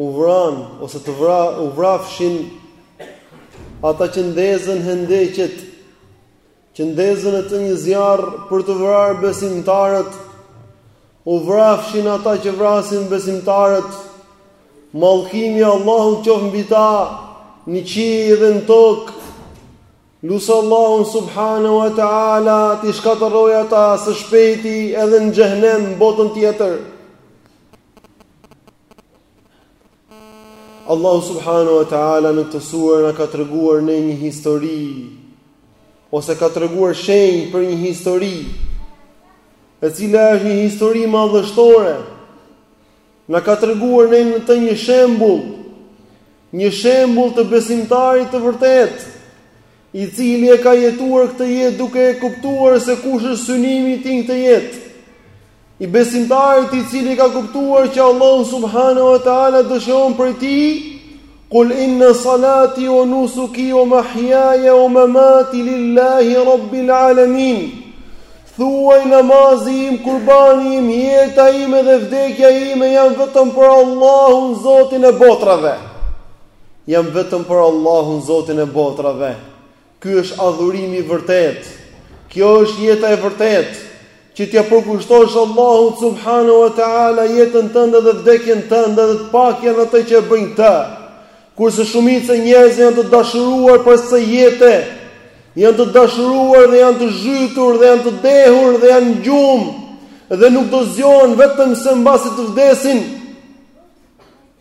u vranë, ose të vra, u vrafshin, ata që ndezën hendeqet, që ndezën e të një zjarë për t'i vrarë besimtarët, u vrafshin ata që vrasin besimtarët, mallkimi i Allahut qoftë mbi ta, në qiej dhe në tokë, lus Allahun subhanahu wa ta'ala, t'i shkatërrojë ata së shpejti edhe në xhehenem botën tjetër, Allahu subhanahu wa taala në këtë sure na ka treguar ne një histori ose ka treguar shenjë për një histori e cila është një histori madhështore. Na ka treguar ne në të një shembull, një shembull të besimtarit të vërtetë. i cili e ka jetuar këtë jetë duke e kuptuar se kush është synimi i tij në këtë jetë, i besimtarit i cili e ka kuptuar që Allahu subhanahu wa taala dëshiron prej tij, Kul inna salati wa nusuki wa mahyaya wa mamati lillahi rabbil alamin. Thuaj namazi im, kurbani im, jeta ime dhe vdekja ime janë vetëm për Allahun, Zotin e botrave. Janë vetëm për Allahun Zotin e botrave. Ky është adhurimi i vërtetë. Kjo është jeta e vërtetë që t'ia përkushtosh Allahut subhanahu wa taala jetën tënde dhe vdekjen tënde dhe të pakët janë ata që e bëjnë këtë. Kurse shumica e njerëzve janë të dashuruar pas kësaj jete, janë të dashuruar dhe janë të zhytur dhe janë të dehur dhe janë n'gjumë dhe nuk do zgjohen vetëm se mbasi të vdesin.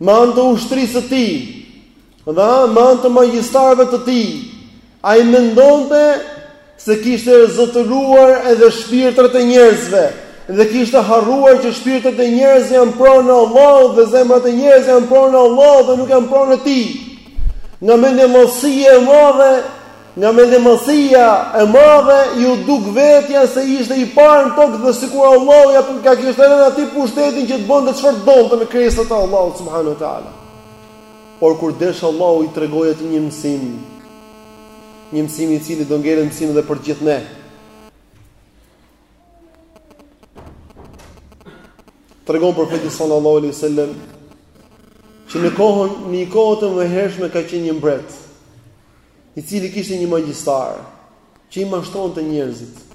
me anë të ushtrisë së tij dhe me anë të magjistarëve të tij, ai mendonte se kishte zotëruar edhe shpirtrat e njerëzve dhe kishte harruar që shpirtrat e njerëzve janë pronë e Allahut dhe zemrat e njerëzve janë pronë e Allahut dhe nuk janë pronë e tij. Nga mendjemadhësia e madhe Nga mendjemadhësia e madhe iu duk vetja se ishte i parë në tokë dhe sikur Allahu ia ka kishte dhënë atij pushtetin që të bënte çfarë donte me krijesat e Allahut subhanahu wa taala. Por kur desh Allahu i tregoi atij një mësim, një mësim i cili do ngelë mësim edhe për gjithë ne. Tregon profeti sallallahu alaihi wasallam që në kohën në kohët e mëhershme ka qenë një mbret. i cili kishte një magjistar që i mashtronte njerëzit.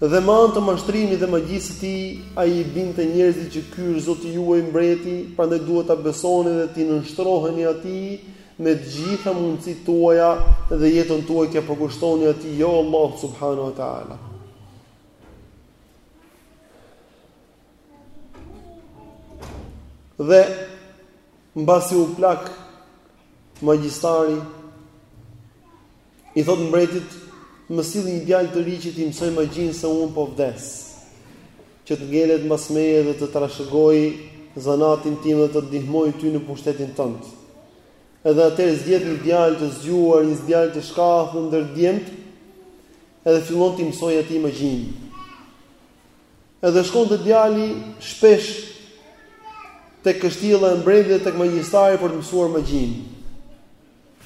Dhe me anë të mashtrimit dhe magjisë së tij, ai i bindte njerëzit që ky është Zoti juaj mbreti, prandaj duhet ta besoni dhe t'i nënshtroheni atij me të gjitha mundësitë tuaja dhe jetën tuaj t'ia përkushtoni atij jo Allahut subhanahu wa taala. Dhe Mbasi u plak magjistari, i thot mbretit, më sillni një djalë të ri që t'ia mësoj magjinë se un po vdes. Që të ngelet mbas meje dhe të trashëgoj zanatin tim dhe të ndihmoj ty në pushtetin tënd. Edhe atëherë zgjedh një djalë të zgjuar, një djalë të shkathur ndër djemt, edhe fillon t'i mësoj atij magjinë. Edhe shkonte djali shpesh tek kështjella e mbretit dhe tek magjistari për të mësuar magjinë.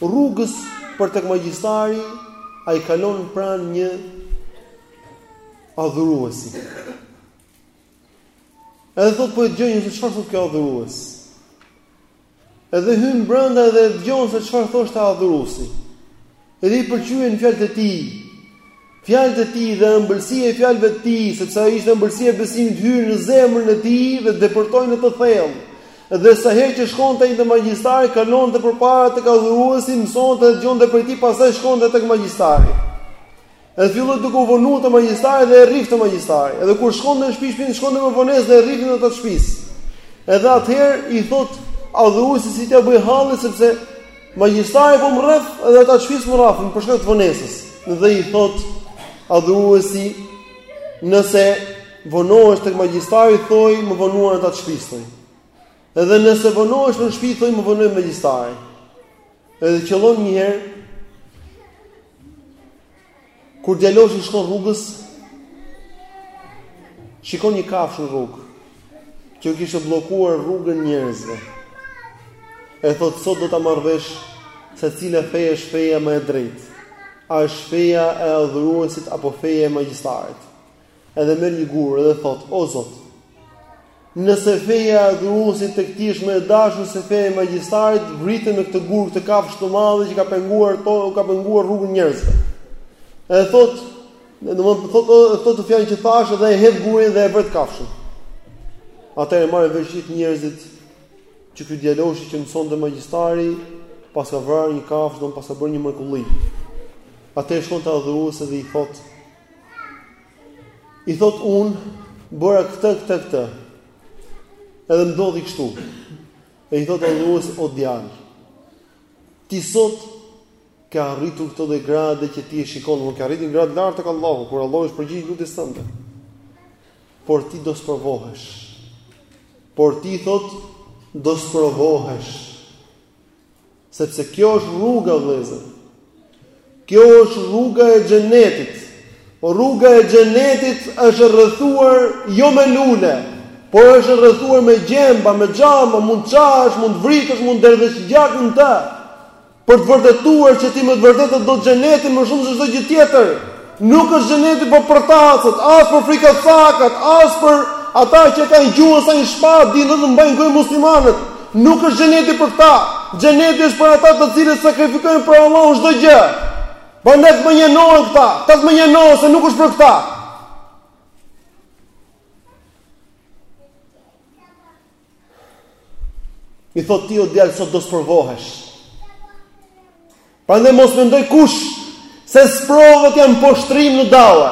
Rrugës për tek magjistari ai kalon pranë një adhuruesi. Edhe thot po e dëgjoj një se çfarë thotë ky adhurues. Edhe hyn brenda dhe e dëgjon se çfarë thoshte adhuruesi. Edhe i pëlqyen fjalët e tij. Fjalët e tij dhe ëmbëlsia e fjalëve të tij, sepse ajo ishte ëmbëlsia e besimit hyn në zemrën e tij dhe depërton në të thellë. Dhe sa herë që shkonte ai te magjistari, kalonte përpara tek adhuruesi, mësonte dhe dëgjonte prej tij, pastaj shkonte tek magjistari. Edhe filloi duke u vonuar te magjistari dhe e rrifte magjistari. Edhe kur shkonte në shpi, shkonte me vonesë dhe e rrifnin ata të shtëpis. Edhe atëherë i thot adhuruesi si t'ia bëj hallit sepse magjistari po më rref edhe ata të shtëpis më rrafin për shkak të vonesës. Dhe i thot adhuruesi nëse vonohesh tek magjistari thuj më vonuan ata të shtëpis. Edhe nëse vonohesh në shtëpi thuj më vonoi magjistari. Edhe qëllon një herë kur djaloshi shkon rrugës shikon një kafshë në rrugë që u kishte bllokuar rrugën njerëzve. E thot sot do ta marr vesh se cila fe është feja më e drejtë. A është feja e adhuruesit apo feja e magjistarit? Edhe merr një gur dhe thotë: O Zot, nëse feja e adhuruesit tek ti është më e dashur se feja e magjistarit, vrite me këtë gur këtë kafshë të madhe që ka penguar to, ka penguar rrugën njerëzve. E thotë, domethënë thotë thotë fjalën që thashë dhe e hedh gurin dhe e vret kafshën. Atëherë marrin vesh gjithë njerëzit që ky djaloshi që mësonte magjistari paska vrarë një kafshë, domethënë paska bërë një mrekulli. Atëherë shkon te adhuruesi dhe i thot: i thot un bëra këtë këtë këtë. Edhe ndodhi kështu. E i thot ai djalosh o djalë, ti sot ke arritur këto gradë që ti e shikon, por ke arritur gradë lart tek Allahu, kur Allahu i është përgjigj lutjes tënde. Por ti do sprovohesh. Por ti thot do sprovohesh. Sepse kjo është rruga vëllezër. Kjo është rruga e xhenetit. Rruga e xhenetit është e rrethuar jo me lule, por është rrethuar me gjemba, me xhama, mund çahesh, mund vritesh, mund derdhësh gjak në ta. Për të vërtetuar që ti me të vërtetë do xhenetin më shumë se çdo gjë tjetër. Nuk është xheneti për përtacët, as për frikacakat, as për ata që kanë gjuhën sa një shpatë, dinë vetëm të mbajnë në gojë muslimanët. Nuk është xheneti për këta. Xheneti është për ata të cilët sakrifikojnë për Allahun çdo gjë. Prandaj le të mënjanohen këta, ta të mënjanohen se nuk është për këta. I thot ti o djal sot do sprovohesh. Prandaj mos mendoj kush se sprovat janë poshtrim në dava.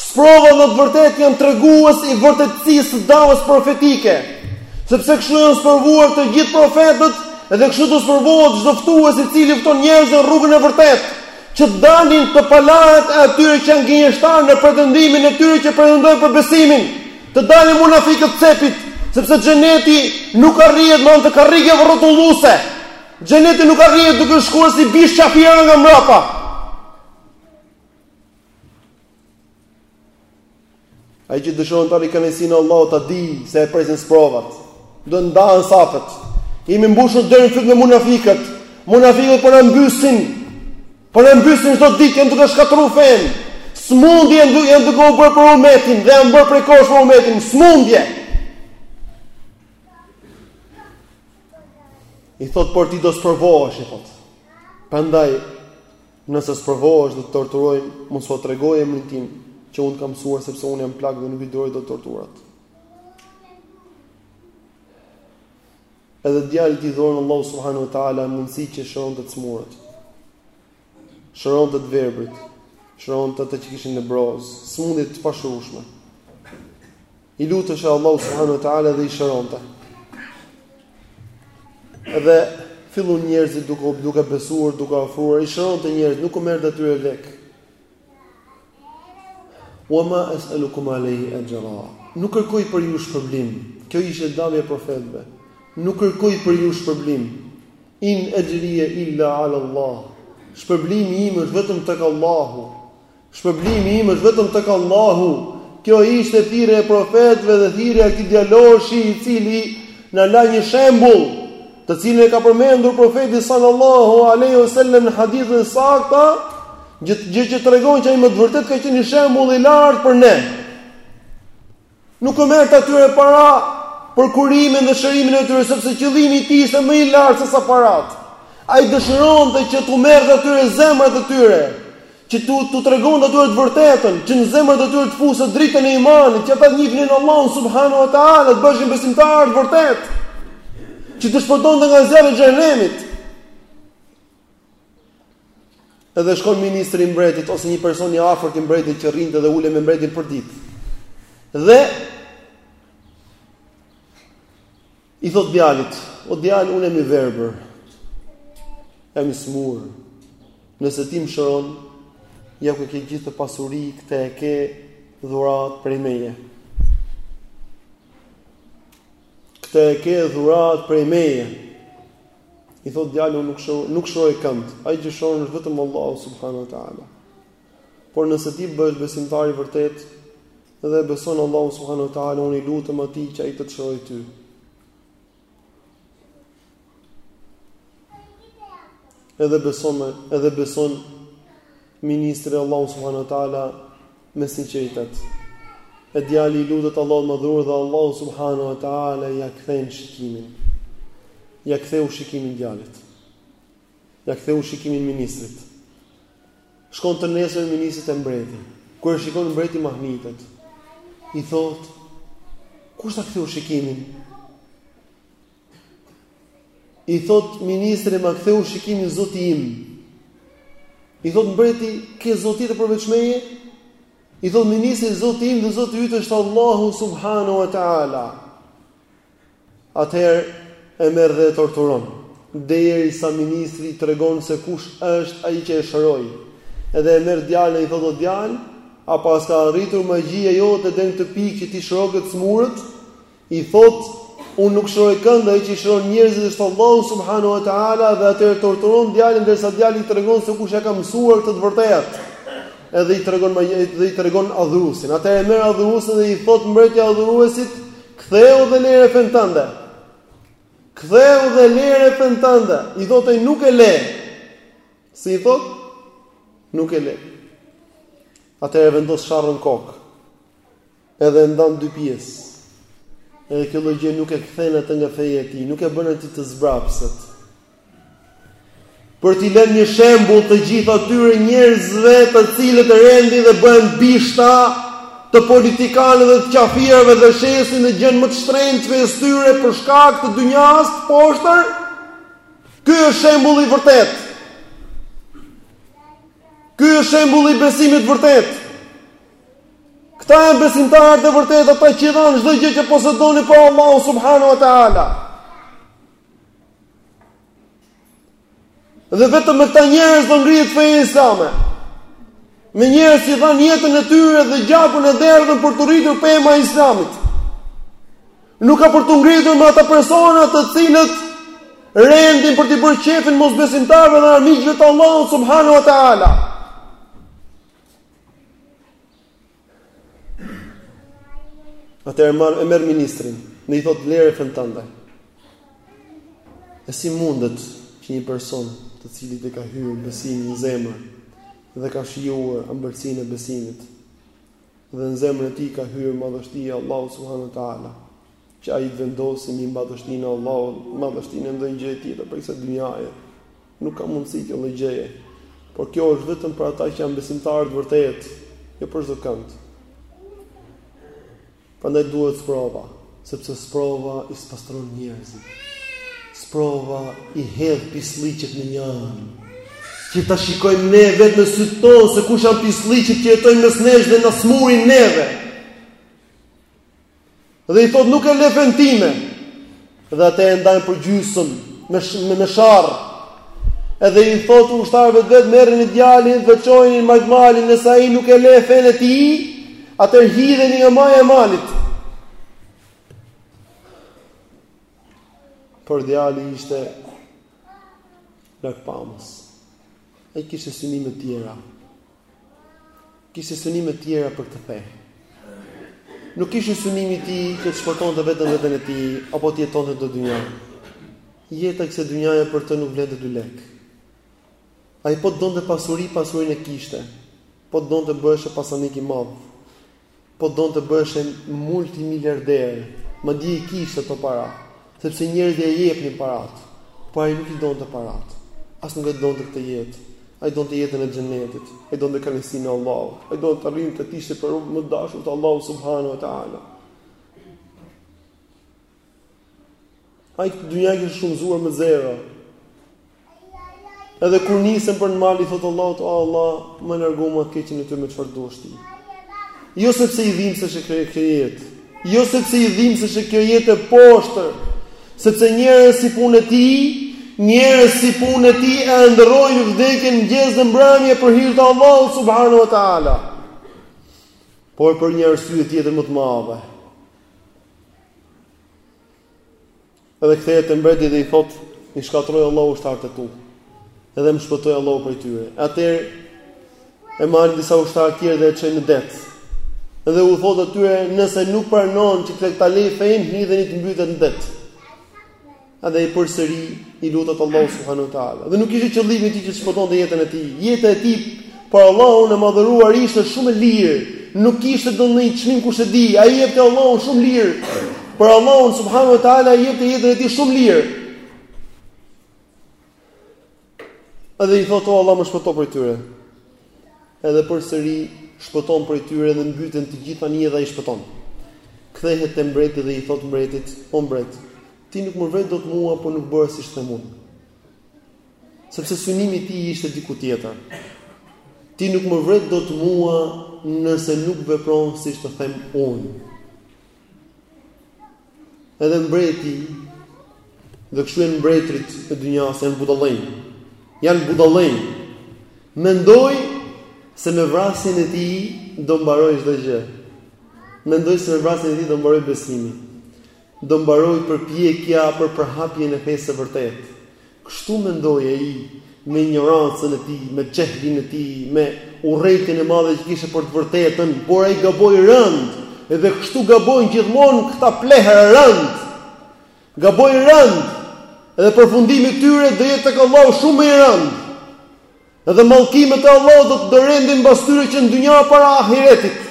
Sprovat në të vërtetë janë tregues i vërtetësisë së davës profetike. Sepse kështu janë sprovuar të gjithë profetët dhe kështu do sprovohet çdo ftues i cili fton njerëzit në rrugën e vërtetë që të dalin të palarat e atyre që janë gënjeshtarë në pretendimin e tyre që pretendojnë për besimin. Të dalin munafikët cepit, sepse xheneti nuk arrihet me anë të karrigeve rrotulluese. Xheneti nuk arrihet duke shkuar si bisht qafira nga mbrapa. Ai që dëshiron të arrijë kënaqësinë e Allahut, ta di se e presin sprovat. Do ndahen safet. Jemi mbushur deri në fyt me munafikët. Munafikët po na mbysin Po na mbysin çdo ditë janë duke shkatërru fenë. Smundje janë duke janë duke u bërë për umetin dhe janë bërë përqesh për umetin. Smundje. I thot por ti do sprovohesh i thot. Prandaj nëse sprovohesh do të torturojnë, mos u tregoj emrin tim që unë të kam mësuar sepse unë jam plak dhe nuk i duroj dot torturat. Edhe djalit i dhuron Allahu subhanahu wa taala mundësi që shëronte të smurët. Shëronte të verbrit, shëronte ata që kishin lebrozë, smundje të pashërushme. I luteshe Allahut subhanahu wa taala dhe i shëronte. Edhe fillun njerëzit duke duke besuar, duke u afruar, i shëronte njerëzit, nuk u merrte atyre lek. Wa ma es'alukum alayhi ajra. Nuk kërkoj prej jush shpërblim. Kjo ishte davja e profetëve. Nuk kërkoj prej jush shpërblim. In ajriya illa 'ala Allah. Shpërblimi im është vetëm tek Allahu. Shpërblimi im është vetëm tek Allahu. Kjo ishte thirrja e profetëve dhe thirrja e këtij djaloshi i cili na la një shembull. të cilën e ka përmendur profeti sallallahu alaihi wasallam në hadithe të sakta, gjë që tregon që ai me të vërtetë ka qenë një shembull i lartë për ne. Nuk u merrte atyre para për kurimin dhe shërimin e tyre sepse qëllimi i tij ishte më i lartë sesa paratë. Ai dëshironte që t'u merrte atyre zemrat e tyre, Që t'u tregonte atyre të vërtetën, që në zemrat e tyre të fuste dritën e imanit, që ata të njihnin Allahun subhanahu wa ta'ala, të bëheshin besimtarë të vërtetë, që të shpëtonte nga zjarri i xhehenemit. Edhe shkon ministri i mbretit ose një person i afërt i mbretit që rrinte dhe ulej me mbretin përditë. Dhe I thotë djalit, o djalë, unë jam i verbër, jam i smurë, nëse ti më shëron, ja ku e ke gjithë këtë pasuri, këte e ke dhurat prej meje. Këtë e ke dhuratë prej meje. I thotë djali, unë nuk shëroj, nuk shëroj kënd, ai që shëron është vetëm Allahu, subhanahu ta'ala. Por nëse ti bëhesh besimtar i vërtetë dhe e beson Allahun subhanuhu teala, unë i lutem Atij që Ai të të shërojë ty. Edhe beson me, edhe beson ministri Allahu subhanuhu teala me sinqeritet. E djali i lutet Allahut madhëruar dhe Allahu subhanuhu teala ia kthen shikimin. Ia ktheu shikimin djalit. Ia ktheu shikimin ministrit. Shkon të nesërmen ministri te mbreti. Kur e shikon mbreti mahnitet. I thotë, Kush ta ktheu shikimin? I thot ministri ma ktheu shikimin zoti im. I thot mbreti, ke zot tjetër përveç meje? I thot ministri zoti im dhe zoti yt është Allahu subhanahu wa taala. Atëherë e merr dhe e torturon, derisa ministri i tregon se kush është ai që e shëroi, edhe e merr djalin e i thotë o djalë, a paska arritur magjia jote deri në këtë pikë që ti shëroke të smurët? I thotë, unë nuk shëroj kënd, ai që i shëron njerëzit është Allahu subhanahu wa taala dhe atëherë e torturon djalin derisa djali i tregon se kush ia ka mësuar këtë të vërtetë. Edhe i trego dhe i tregon adhurusin. Atëherë e merr adhurusin dhe i thotë mbreti adhuruesit, Ktheu dhe lere fen tënde. Ktheu dhe lere fen tënde. I thotë ai nuk e le. Si i thotë? Nuk e le. Atëherë vendos sharrën kokë. Edhe e ndan dy pjesë. Edhe kjo lloj gjë nuk e kthen atë nga feja e tij, nuk e bën atë të zbrapset. Për t'i lënë një shembull të gjithë atyre njerëzve të cilët rendin dhe bëhen bishta të politikanëve dhe të qafirëve dhe shesin dhe gjënë më të shtrenjtë vetes tyre për shkak të dynjas të poshtër, ky është shembulli i vërtet. Ky është shembulli i besimit vërtet. Këta janë besimtarët e vërtet, ata që dhanë çdo gjë që posedonin për Allahu subhanahu wa taala. Dhe vetëm me këta njerëz do ngrihet feja islame. Me njerëz që dhanë jetën e tyre dhe gjakun e derdhën për t'u rritur pema e islamit. Nuk ka për t'u ngritur me ata persona të cilët rendin për t'i bërë qefin mosbesimtarëve dhe armiqve të Allahut subhanahu wa taala. Atëherë e merr ministrin, dhe i thot lere fen tënde. E si mundet që një person të cilit i ka hyrë besimi në zemër dhe ka shijuar ëmbëlsinë e besimit dhe në zemrën e tij ka hyrë madhështia e Allahut subhanuhu teala që ai të vendosi mbi madhështinë e Allahut, madhështinë e ndonjë gjëje tjetër prej kësaj dynjaje. Nuk ka mundësi kjo lloj gjëje. Por kjo është vetëm për ata që janë besimtarë të vërtetë, jo për çdokënd. Prandaj duhet sprova, sepse sprova i spastron njerëzit. Sprova i hedh pislliqet në një anë. Që ta shikojmë ne vetë me sytë tonë se kush janë pislliqet që jetojnë mes nesh dhe na smurin neve. Dhe i thotë nuk e le fen time. Dhe atëherë e ndajnë për gjysëm me me, me sharr. Edhe i thotë ushtarëve të vet merreni djalin dhe çojeni në majt malit, nëse ai nuk e le fen e tij, atëherë hidheni nga maja e malit. Por djali ishte largpamës. Ai kishte synime të tjera. kishte synime të tjera për këtë fe. Nuk ishte synimi i tij që të shpëtonte vetëm veten e tij apo të jetonte në dynja. Jeta kësaj dynjaje për të nuk vlente dy lekë. Ai po të donte pasuri, pasurinë e kishte. Po të donte bëheshe pasanik i madh. po don të bëhesh multimiliarder, madje i kishte ato para, sepse njerëzit ia jepnin paratë, por ai nuk i donte paratë, as nuk e donte këtë jetë. Ai donte jetën e xhenetit, ai donte kënaqësinë e Allahut, ai donte të arrinte të ishte prej më të dashurve të Allahut subhanahu wa taala. Ai këtë dynja e kishte shumëzuar me zero. Edhe kur niset për në mal, i thotë Allahut, o Allah, ma largo të keqen e tyre me çfarë do ti. Jo sepse i dhimbsej kjo jetë, jo sepse i dhimbsej kjo jetë e poshtër, sepse njerëz si puna e tij, njerëz si puna e tij e ëndërrojnë vdekjen mëngjes dhe mbrëmje për hirë të Allahut, subhanahu wa taala. Por për një arsye tjetër më të madhe. Edhe kthehet te mbreti dhe i thotë, i shkatroi Allahu ushtarët e tu. Edhe më shpëtoi Allahu prej tyre. Atëherë e marrin disa ushtarë të tjerë dhe e çojnë në det. Dhe u thotë atyre, nëse nuk pranon që ky ta lërë fenë, hidheni të mbytet në det. Edhe ai përsëri i lutet Allahut subhanahu wa taala. Dhe nuk ishte qëllimi i tij që të shpëtonte jetën e tij. Jeta e tij për Allahun e madhëruar ishte shumë e lirë. Nuk kishte ndonjë çmim kush e di. Ai e jepte për Allahun shumë lirë. Për Allahun subhanahu wa taala e jepte jetën e tij shumë lirë. Edhe i thotë o Allah më shpëto prej tyre. Edhe përsëri shpëton prej tyre dhe mbyten të gjithë në anije dhe ai shpëton. Kthehet te mbreti dhe i thotë mbretit, o mbret, ti nuk më vret dot mua, po nuk bëre siç të them unë. Sepse synimi i tij ishte diku tjetër. Ti nuk më vret dot mua nëse nuk vepron siç të them unë. Edhe mbreti dhe kështu janë mbretërit e dynjas, janë budallënj. Janë budallënj. Mendoi se me vrasjen e tij do mbarojë çdo gjë. Mendoi se me vrasjen e tij do mbarojë besimi. Do mbarojë përpjekja për përhapjen e fesë së vërtetë. Kështu mendoi ai, me injorancën e tij, me xhehlin e tij, me urrejtjen e madhe që kishte për të vërtetën, por ai gaboi rëndë, edhe kështu gabojnë gjithmonë këta plehra rëndë. Gaboi rëndë, edhe përfundimi i tyre do jetë tek Allahu shumë më i rëndë. Edhe mallkimet e Allahut do të do rendin mbas tyre që në dynja para ahiretit.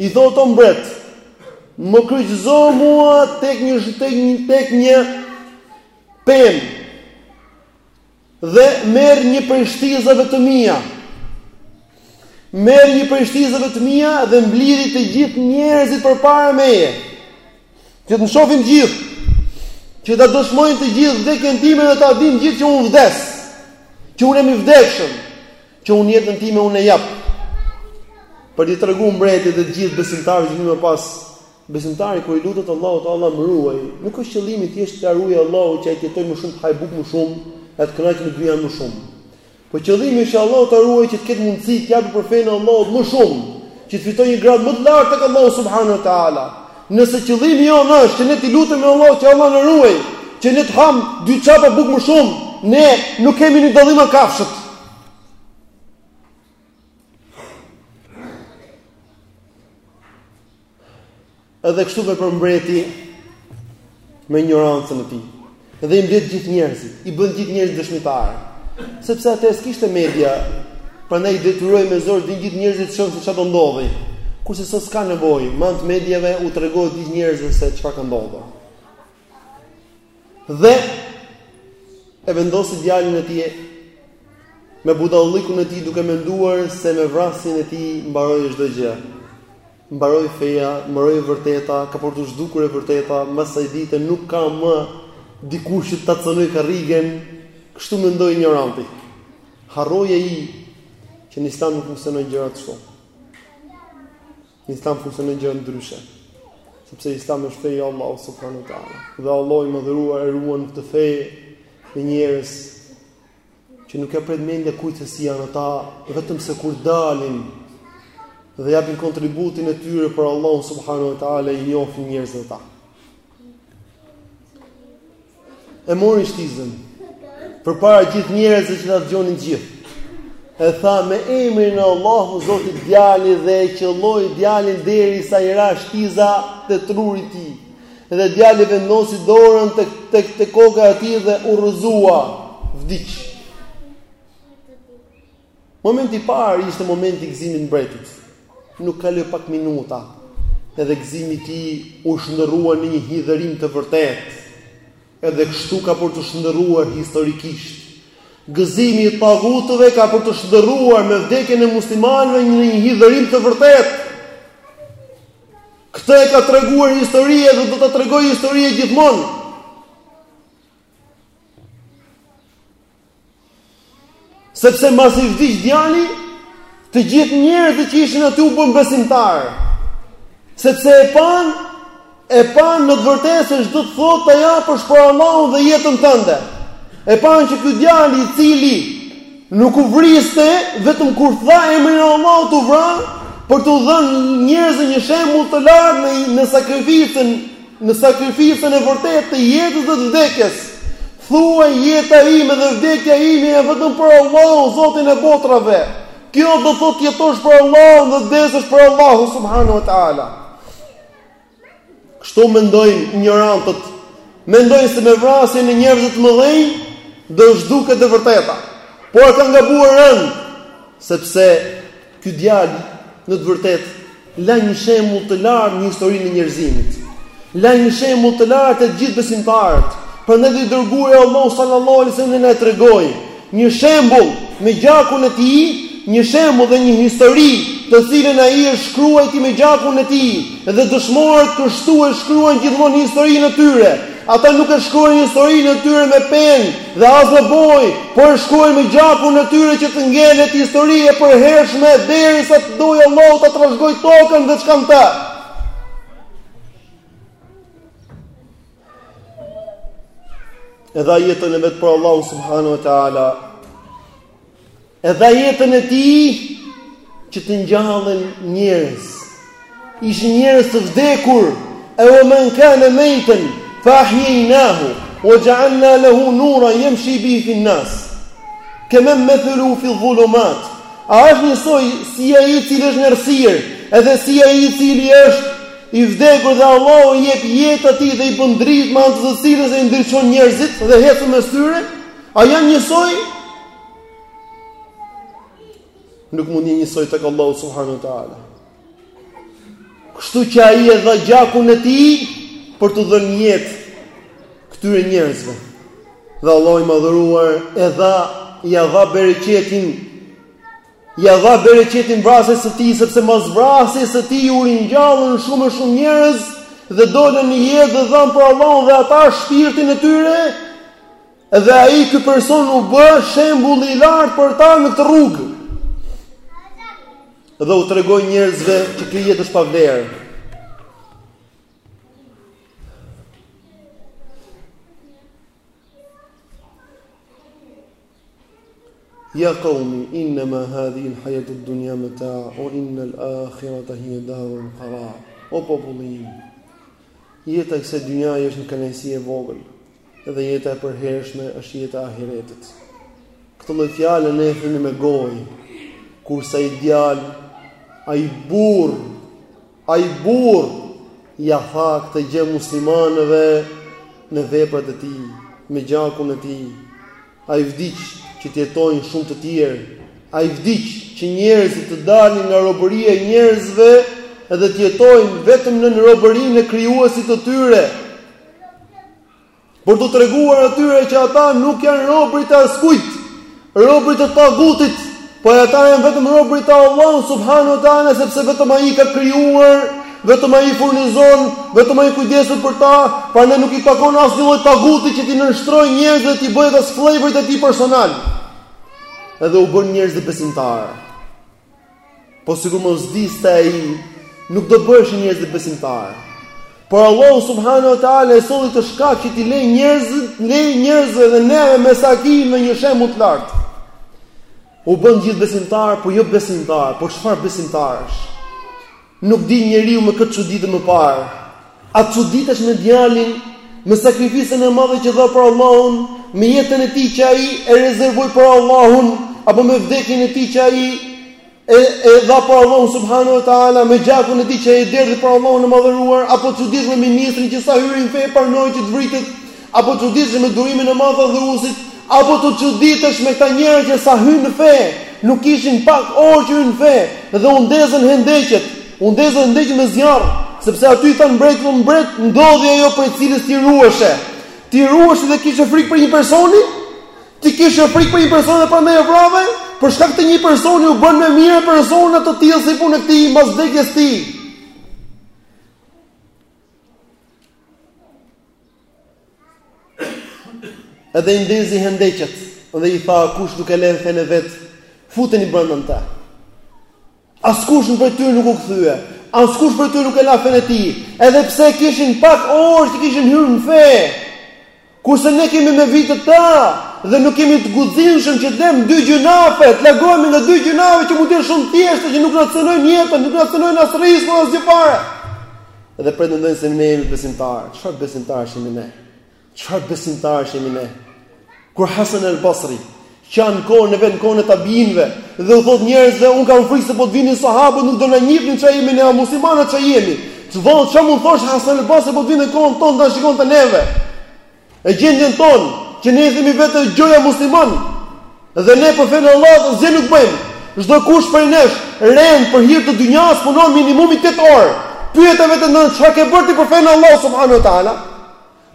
I thotë o mbret, më kryqëzo mua tek një tek një tek një pemë dhe merr një prej shtizave të mia. Merr një prej shtizave të mia dhe mblidhi të gjithë njerëzit përpara meje. Që të më shohin gjithë. Që ta dëshmojnë të gjithë vdekjen time dhe ta dinë gjithë që unë vdes. Që unë jam i vdekshëm. Që unë jetën time unë e jap për t'i treguar mbretit dhe të gjithë besimtarëve që vijnë më pas. Besimtari kur i lutet Allahut teala, më ruaj. Nuk është qëllimi thjesht ta ruajë Allahu që ai të jetojë më shumë, të hajë bukë më shumë, e të kënaqet me dynjan më shumë. Po qëllimi është që Allahu ta ruajë që të ketë mundësi të japë për fenë e Allahut më shumë, që të fitojë një gradë më të lartë tek Allahu subhanahu wa taala. Nëse qëllimi jonë është që ne t'i lutemi Allahut që Allah na ruaj, që ne të hamë dy çapa bukë më shumë, ne nuk kemi një dallim me kafshët. Edhe kështu vepron mbreti me injorancën e tij. Dhe i mbledh gjithë njerëzit, i bën gjithë njerëzit dëshmitarë. Sepse atëherë s'kishte media, prandaj i detyroi me zor të gjithë njerëzit të shohin se çfarë do ndodhi. Kurse sot s'ka nevojë, me anë të mediave u tregohet gjithë njerëzve se çfarë ka ndodhur. Dhe e vendosi fjalën e tij me budallikun e tij duke menduar se me vrasjen e tij mbaroi çdo gjë. Mbaroi feja, mbaroi e vërteta, ka për t'u zhdukur e vërteta, mbas kësaj dite nuk ka më dikush që ta cënojë karrigen, kështu mendoi injoranti. Harroi ai që në Islam nuk funksionojnë gjërat kështu. Në Islam funksionojnë gjërat ndryshe. Sepse Islami është feja e Allahut subhanahu wa teala. Dhe Allahu i madhëruar e ruan këtë fe me njerëz që nuk ja pret mendja kujt se si janë ata, vetëm se kur dalin dhe japin kontributin e tyre për Allahun subhanahu wa taala i njohin njerëzit ata. E mori shtizën përpara gjithë njerëzve që ta dëgjonin të gjithë. E tha me emrin e Allahut, Zotit të djalit dhe e qëlloi djalin derisa i ra shtiza te truri i tij. Dhe djali vendosi dorën tek tek tek koka e tij dhe u rrëzua, vdiq. Momenti i parë ishte momenti i gëzimit të mbretit. Nuk kaloi pak minuta, edhe gëzimi i tij u shndërrua në një hidhërim të vërtetë. Edhe kështu ka për t'u shndërruar historikisht. Gëzimi i tagutëve ka për t'u shndërruar me vdekjen e muslimanëve në një hidhërim të vërtetë. Këtë e ka treguar historia dhe do ta tregojë historia gjithmonë. Sepse mbasi vdiq djali, të gjithë njerëzit që ishin aty u bën besimtarë. Sepse e panë, e panë në të vërtetë se ç'do të thotë ta japësh për Allahun dhe jetën tënde. E panë që ky djalë i cili Nuk u vriste, vetëm kur tha emrin e Allahut. U vra për t'u dhënë njerëzve një shembull të lartë në në sakrificën në sakrificën e vërtetë të jetës dhe të vdekjes. Thuaj jeta ime dhe vdekja ime janë vetëm për Allahun, Zotin e botëve. Kjo do thotë jetosh për Allahun dhe vdesësh për Allahun subhanahu wa taala. Kështu mendojnë injorantët, mendojnë se me vrasjen e njerëzve të mëdhenj do të zhduket e vërteta. Por kanë gabuar rëndë, sepse ky djalë në të vërtetë la një shembull të lartë në historinë e njerëzimit. La një shembull të lartë te gjithë besimtarët. Prandaj i dërguari i Allahut sallallahu alaihi wasallam na tregoi Një shembull me gjakun e tij, një shembull dhe një histori, të cilën ai e shkruajti me gjakun e tij, dhe dëshmorët kështu e shkruajnë gjithmonë historinë e tyre. Ata nuk e shkruajnë historinë e tyre me penë dhe as me bojë, por e shkruajnë me gjakun e tyre që të ngelet histori e përhershme derisa të dojë Allahu ta trashëgojë tokën dhe çka në të. E dha jetën e vet për Allahun subhanahu wa taala. E dha jetën e tij që të ngjallen njerëz. Ishin njerëz të vdekur, e we men kane mejten, fe ahjejnahu, we xhealna lehu nura, jemshi bihi fin nas. Kemen methelu fi dhulumat, a është njësoj si ai i cili është në errësirë, edhe si ai i cili është I vdekur dhe Allahu i jep jetë atij dhe i bën dritë me anë të të cilës ai ndriçon njerëzit dhe ecën mes tyre, a janë njësoj? Nuk mund të jenë njësoj tek Allahu subhanahu wa ta'ala. Kështu që ai e dha gjakun e tij për t'u dhënë jetë këtyre njerëzve. Dhe Allahu i madhëruar e dha, ia dha bereqetin Ia dha bereqetin vrasjes së tij, sepse mas vrasjes së tij u ringjallën shumë e shumë njerëz dhe dolën në jetë dhe dhanë për Allahun dhe ata shpirtin e tyre, dhe ai ky person u bë shembull i lartë për ta në këtë rrugë. Dhe u tregoi njerëzve që kjo jetë është pa vlerë. Ya qawmi innama hadhihi al-hayatu ad-dunya mata' wa inna al-akhirata hiya daru al-qarar. O populli im, jeta e kësaj dynjaje është një kënaqësi e vogël dhe jeta e përhershme është jeta e ahiretit. Këto lloj fjalë ne i themi me gojë, kurse ai djalë, ai burrë Ai burrë ia tha këtë gjë muslimanëve me veprat e tij, me gjakun e tij. Ai vdiq që të jetojnë shumë të tjerë. Ai vdiq që njerëzit të dalin nga robëria e njerëzve dhe të jetojnë vetëm nën robërinë e krijuesit të tyre. Për t'u treguar atyre që ata nuk janë robërit e askujt, robërit e tagutit, po ata janë vetëm robërit e Allahut subhanahu wa taala sepse vetëm ai ka krijuar, vetëm ai furnizon, vetëm ai kujdeset për ta, prandaj nuk i takon asnjë lloj taguti që t'i nënshtrojë njerëzit dhe t'i bëjë ata skllevërit e tij personalë. Edhe u bënë njerëzit besimtarë. Po sikur mos vdiste ai, nuk do bëheshin njerëzit besimtarë. Por Allahu subhanahu wa taala e solli atë shkak që t'i lejë njerëzit, lejë njerëzve dhe neve mbas atyre një shembull të lartë. U bënë gjithë besimtarë, po jo besimtarë, po çfarë besimtarësh? Nuk di njeriu me kë të çuditet më parë. A çuditesh me djalin, me sakrificën e madhe që dha për Allahun, me jetën e tij që ai e rezervoi për Allahun, apo me vdekjen e tij që ai e e dha për Allahun subhanahu wa taala, me gjakun e tij që ai e derdhi për Allahun e madhëruar, apo çuditesh me ministrin që sa hyri në fe pranoi që të vritet Apo çuditesh me durimin e madh të adhuruesit? Apo të çuditesh me këta njerëz që sa hynë në fe, nuk kishin pak orë që hynë në fe dhe u ndezën hendeqet, u ndezën hendeqet me zjarr, sepse aty i thanë mbretit, o mbret, ndodhi ajo prej së cilës ti ruheshe. Ti ruheshe dhe kishe frikë për një personi? Ti kishe frikë për një personi dhe prandaj e vrave? Për shkak të një personi u bënë me mijëra persona të tillë si puna e këtij mbas vdekjes së tij. Edhe i ndezi hendeqet dhe i tha kush nuk e len fenë e vet, futeni brenda në ta. Askush prej tyre nuk u kthye. Askush prej tyre nuk e la fenë e tij, edhe pse kishin pak orë që kishin hyrë në fe. Kurse ne kemi me vite të tëra dhe nuk kemi të guximshëm që të lëmë dy gjynafe, të largohemi nga dy gjynafe që mund të jenë shumë të thjeshta që nuk na cënojnë jetën, nuk na cënojnë as rriskun asgjë fare. Edhe pretendojmë se ne jemi besimtarë. Çfarë besimtarësh jemi ne? Çfarë besimtarësh jemi ne? Kur Hasan al-Basri qan në kohën e vet në kohën e tabiinëve dhe u thotë njerëzve unë kam frikë se po të vinin sahabët nuk do na njihnin çfarë jemi ne a muslimanë çfarë jemi çfarë mund të thoshte Hasan al-Basri po të vinte në kohën tonë të na shikonte neve E gjendjen tonë, që ne i themi vetes gjoja muslimanë, dhe ne për fenë e Allahut asgjë nuk bëjmë, çdokush prej nesh, rend për hir të dynjasë, punon minimumi 8 orë, pyete veten ça ke bërë ti për fenë e Allahut, subhanahu wa taala,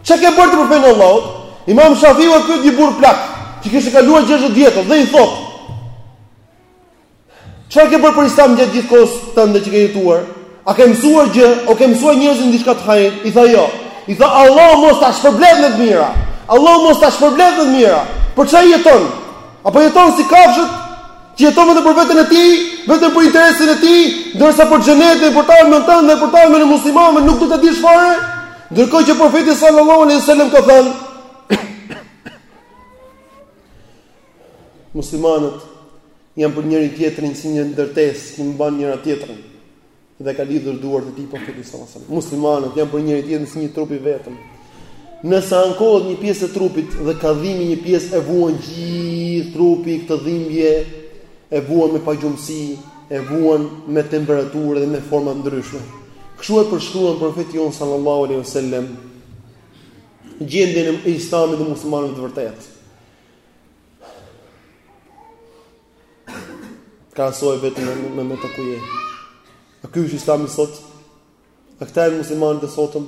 ça ke bërë ti për fenë e Allahut, imam Shafiu e pyet një burrë plak, që kishte kaluar 60 vjetët, dhe i thotë, Çfarë ke bërë për Islam gjatë gjithë kohës tënde që ke jetuar? A ke mësuar gjë? O ke mësuar njerëzit diçka të hajrit? I tha jo. I tha Allahu mos ta shpërblet me të mira. Allahu mos ta shpërbleftë me të mira. Për ça jeton? Apo jeton si kafshët që jeton vetëm për veten e tij, vetëm për interesin e tij, ndërsa për xhenetin, për të ardhmen tënde dhe për të ardhmen e muslimanëve nuk do t'ia dish fare? Ndërkohë që profeti sallallahu alaihi wasallam ka thënë Muslimanët janë për njëri tjetrin si një ndërtesë që mban njëra tjetrën dhe ka lidhur duart e tij profeti sallallahu alajhi wasallam. Muslimanët janë për njëri tjetrin si një trup i vetëm. Nëse ankohet një pjesë e trupit dhe ka dhimbje një pjesë e vuan gjithë trupi këtë dhimbje e vuan me pagjumësi, e vuan me temperaturë dhe me forma të ndryshme. Kështu e përshkruan profeti jonë sallallahu alaihi wasallam gjendjen e Islamit dhe muslimanëve të vërtetë. Ka sojë vetë me, me, me të kuje. A ky është islami sot? A këta janë muslimanët e sotëm?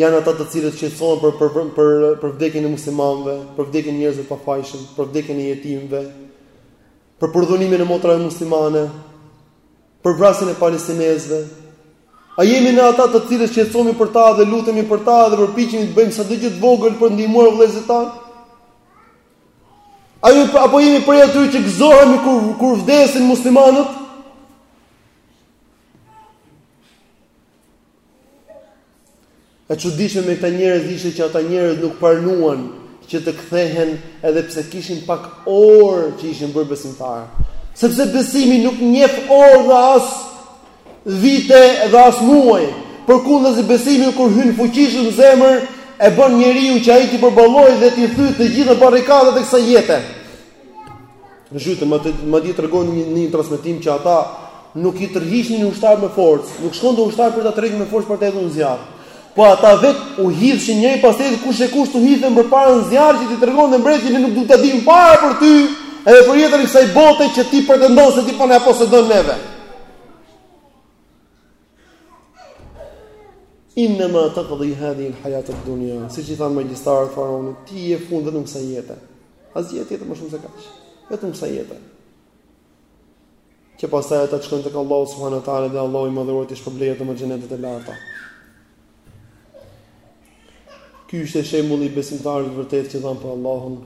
Janë ata të cilët shqetësohen për vdekjen e muslimanëve, për vdekjen e njerëzve të pafajshëm, për vdekjen e jetimëve, për përdhunimin e motrave muslimane, për vrasjen e palestinezve, A jemi nga ata të cilët shqetësohemi për ta dhe lutemi për ta dhe përpiqemi të bëjmë sado gjë të vogël për të ndihmuar vëllezërit tanë? A jemi apo jemi prej atyre që gëzohemi kur kur vdesin muslimanët? E çuditshme me këta njerëz ishte që ata njerëz nuk pranuan që të kthehen edhe pse kishin pak orë që ishin bërë besimtarë. Sepse besimi nuk njef orë dhe as vite dhe as muaj. Përkundrazi besimi kur hyn fuqishëm në zemër, e bën njeriun që ai t'i përballojë dhe t'i thyjë të gjitha barrikadat e kësaj jete. Në zhytën, madje tregon në një transmetim që ata nuk i tërhiqnin ushtar me forcë, nuk shkonte ushtar për ta tërhequr me forcë për ta hedhur në zjarr. Po ata vetë u hidhshin njëri pas tjetrit kush e kush të hidhet përpara në zjarr që t'i tregonin mbretit ne nuk duam t'ia dimë fare për ty, edhe për jetën e kësaj bote që ti pretendon se ti po na posedon neve. Inna ma taqdi hadhihi al-hayat ad-dunya. Siç i thanë magjistarët faraonit, ti je fund vetëm kësaj jete. Asgjë tjetër më shumë se kaq. Vetëm kësaj jete. Që pastaj ata shkojnë tek Allahu subhanahu wa taala dhe Allahu i madhëruar t'i shpërblejë me xhenetet e larta. Ky ishte shembulli i besimtarëve të vërtetë që dhanë për Allahun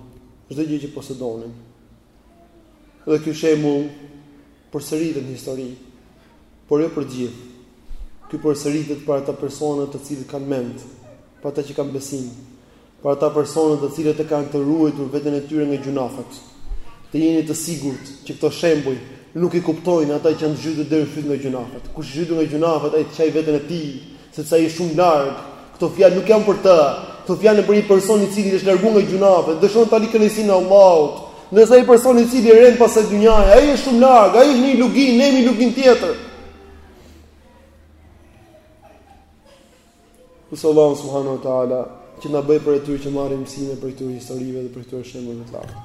çdo gjë që posedonin. Dhe ky shembull përsëritet në histori, por jo për të gjithë. Ky përsëritet për ata persona të cilët kanë mend, për ata që kanë besim, për ata persona të cilët e kanë të ruajtur veten e tyre nga gjynahet. Të jeni të sigurt që këto shembuj nuk i kuptojnë ata që janë zhytur deri në fyt nga gjynahet. Kush është zhytur nga gjynahet ai ta qajë veten e tij Sepse ai është shumë larg. Këto fjalë nuk janë për të. Këto fjalë janë për një person i cili është larguar nga gjynahet, dëshiron tani kënaqësinë e Allahut. Ndërsa ai person i cili rend pas kësaj dynjaje, ai është shumë larg, ai është në një luginë, në një luginë tjetër. Lus Allahun subhanahu wa taala që të na bëjë prej atyre që marrim mësime prej këtyre historive dhe për këto shembuj të tjera.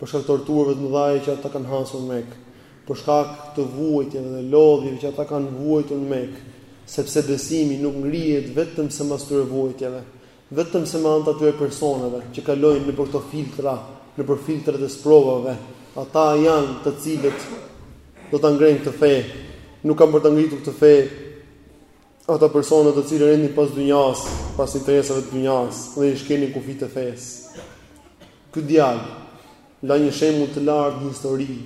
për shkak të torturave të mëdha që ata kanë hasur në Mekë, për shkak të vuajtjeve dhe lodhjeve që ata kanë vuajtur në Mekë, sepse besimi nuk ngrihet vetëm se mbas këtyre vuajtjeve, vetëm se me anë të atyre personave që kalojnë nëpër këto filtra, nëpër filtrat e sprovave, ata janë të cilët do ta ngrenë këtë fe, nuk kanë për ta ngritur këtë fe Ata persona të cilët rendin pas dynjasë, pas interesave të dynjasë dhe i shkelin kufijtë e fesë. Ky djalë la një shembull të lartë në histori.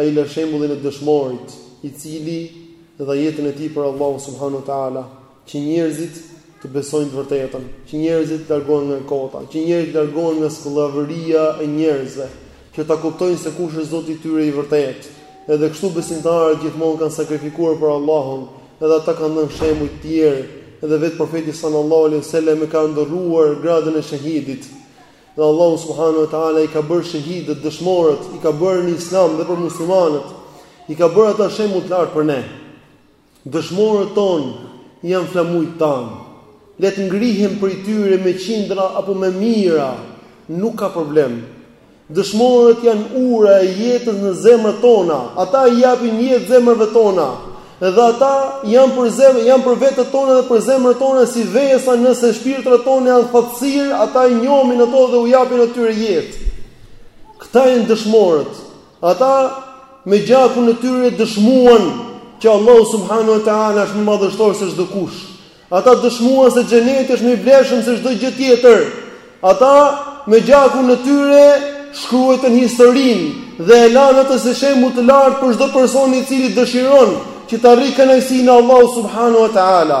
Ai la shembullin e dëshmorit, i cili dha jetën e tij për Allahun subhanahu wa taala, që njerëzit të besojnë të vërtetën, që njerëzit të largohen nga e kota, që njerëzit të largohen nga skllavëria e njerëzve, që ta kuptojnë se kush është Zoti i tyre i vërtetë. Edhe kështu besimtarët gjithmonë kanë sakrifikuar për Allahun, edhe ata kanë dhënë shembuj të tjerë, edhe vetë Profeti sallallahu alejhi wasallam e ka ëndërruar gradën e shehidit. Dhe Allahu subhanahu wa taala i ka bërë shehidët, dëshmorët, i ka bërë në Islam dhe për muslimanët, i ka bërë ata shembull të lartë për ne. Dëshmorët tanë janë flamujt tanë. Le të ngrihen prej tyre me qindra apo me mijëra, nuk ka problem. Dëshmorët janë ura e jetës në zemrat tona, ata i japin jetë zemrave tona. Dhe ata janë për zemrat, janë për vetet tona dhe për zemrat tona si vesa nëse shpirtrat tona janë thatësirë, ata i njomin ato dhe u japin atyre jetë. Këta janë dëshmorët. Ata me gjakun e tyre dëshmuan që Allahu subhanahu wa taala është më madhështor se çdo kush. Ata dëshmuan se xheneti është më i vlefshëm se çdo gjë tjetër. Ata me gjakun e tyre shkruajtën historinë dhe e lanë atë si shembull të lartë për çdo person i cili dëshiron që të arrijë kënaqësinë e Allahut subhanahu wa taala.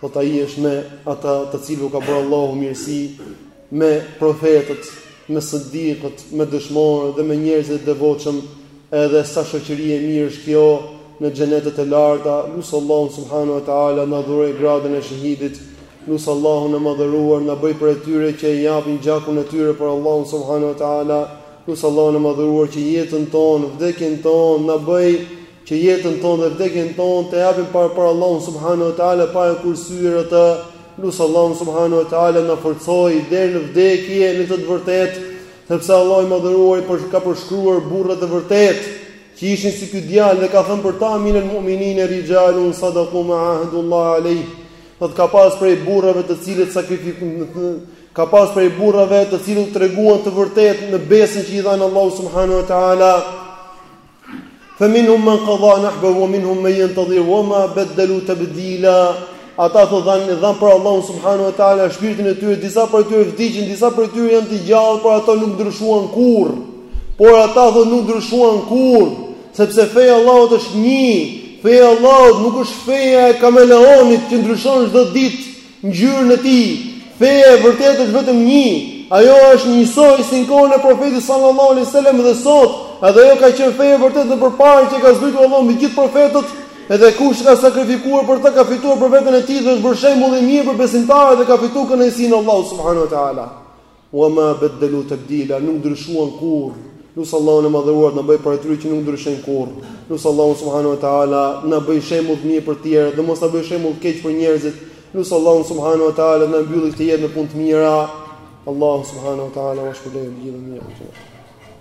do ta jesh me ata të cilëve ka bërë Allahu mirësi me profetët, me sëdikët, me dëshmorët dhe me njerëzit e devotshëm, edhe sa shoqëri e mirë është kjo në xhenetet e larta. Lus Allahun subhanahu wa taala na dhurojë gradën e shehidit. Lus Allahun e madhëruar na bëj prej atyre që e japin gjakun e tyre për Allahun subhanahu wa taala. Lus Allahun e madhëruar që jetën tonë, vdekjen tonë na bëj që jetën tonë dhe vdekjen tonë ta japim për për Allahun subhanahu wa taala pa e kursyer atë, lus Allahun subhanahu wa taala na forcojë deri në vdekje në këtë të vërtetë, sepse Allahu i madhëruar po ka përshkruar burrat e vërtetë që ishin si ky djalë dhe ka thënë për ta minel mu'minin rijalun sadaqu ma ahadullah alej. Do të ka pas prej burrave të cilët sakrifi ka pas prej burrave të cilët treguan të vërtetë në besën që i dhanë Allahu subhanahu wa taala. Fa minhum man qada nahbahu wa minhum man yantadhir wa ma badalu tabdila. Ata thotë dhanë dhanë për Allahun subhanahu wa taala shpirtin e tyre, disa prej tyre vdiqën, disa prej tyre janë të gjallë, por ata nuk ndryshuan kurrë. Por ata thotë nuk ndryshuan kurrë, sepse feja e Allahut është një, feja e Allahut nuk është feja e kameleonit që ndryshon çdo ditë. Ngjyrën e tij, feja e vërtetë është vetëm një, ajo është njësoj si në kohën e Profetit sallallahu alejhi we selam dhe sot, edhe ajo ka qenë feja e vërtetë dhe përpara që ka zbritur Allahu me gjithë profetët, edhe kush ka sakrifikuar për të ka fituar për veten e tij dhe është bërë shembull i mirë për besimtarët dhe ka fituar kënaqësinë e Allahut subhanahu wa ta'ala. Wa ma beddalu tabdila, nuk ndryshuan kurrë. Lus Allahun e Madhëruar të na bëjë prej atyre që nuk ndryshojnë kurrë. Lus Allahun subhanahu wa taala të na bëjë shembull të mirë për të tjerët dhe mos na bëjë shembull të keq për njerëzit. Lus Allahun subhanahu wa taala të na mbyllë këtë jetë me punë të mira. Allahu subhanahu wa taala ju shpërblyejë të gjithëve mirë.